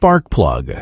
spark plug.